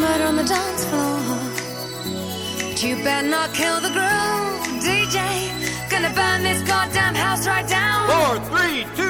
murder on the dance floor. But you better not kill the groove, DJ. Gonna burn this goddamn house right down. Four, three, two.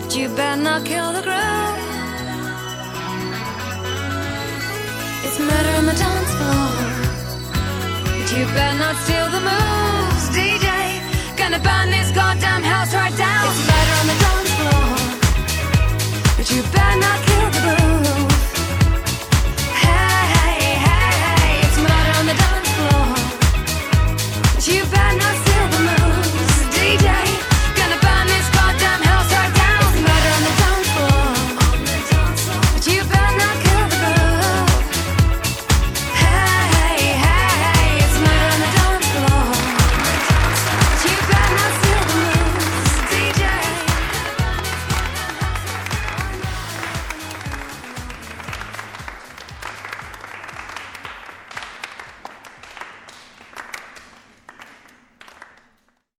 but you better not kill the groom. It's murder on the dance floor, but you better not steal the moves, DJ. Gonna burn this. Gold